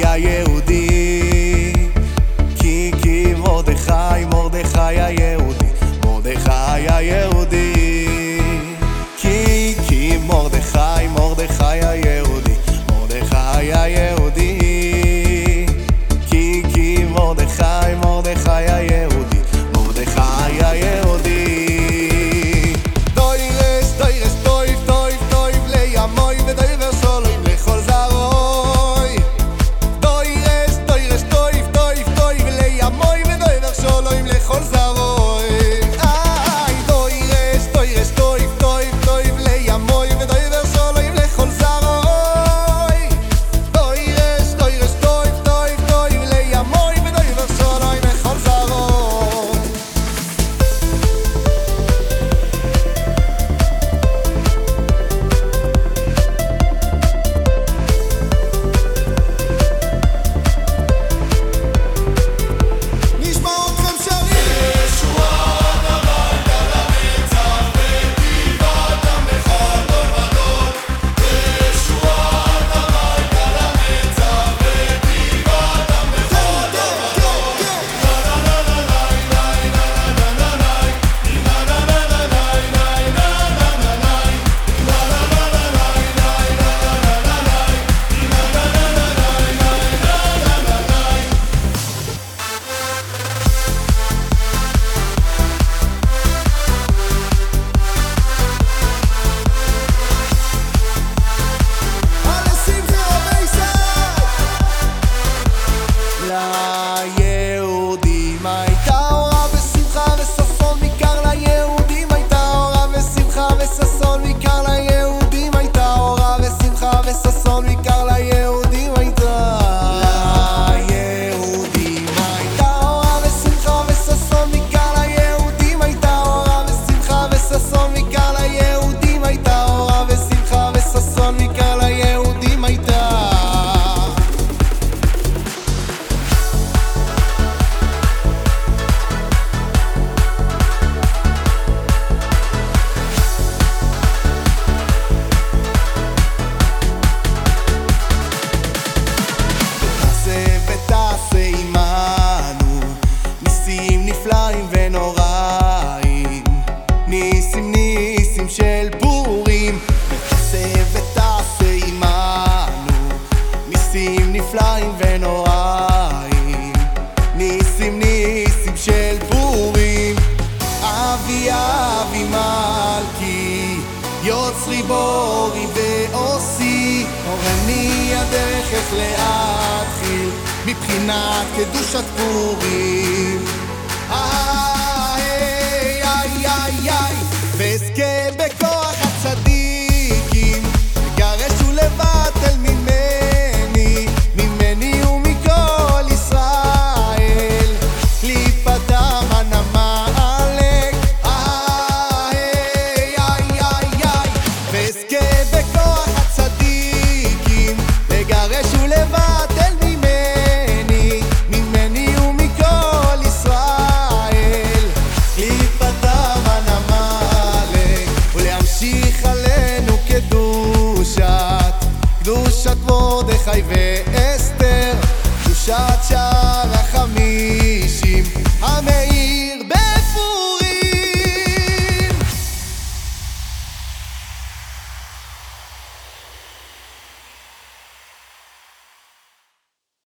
芽也无 יוצרי בורי ועושי, הורני הדרך איך להתחיל, מבחינת קדושת פורים.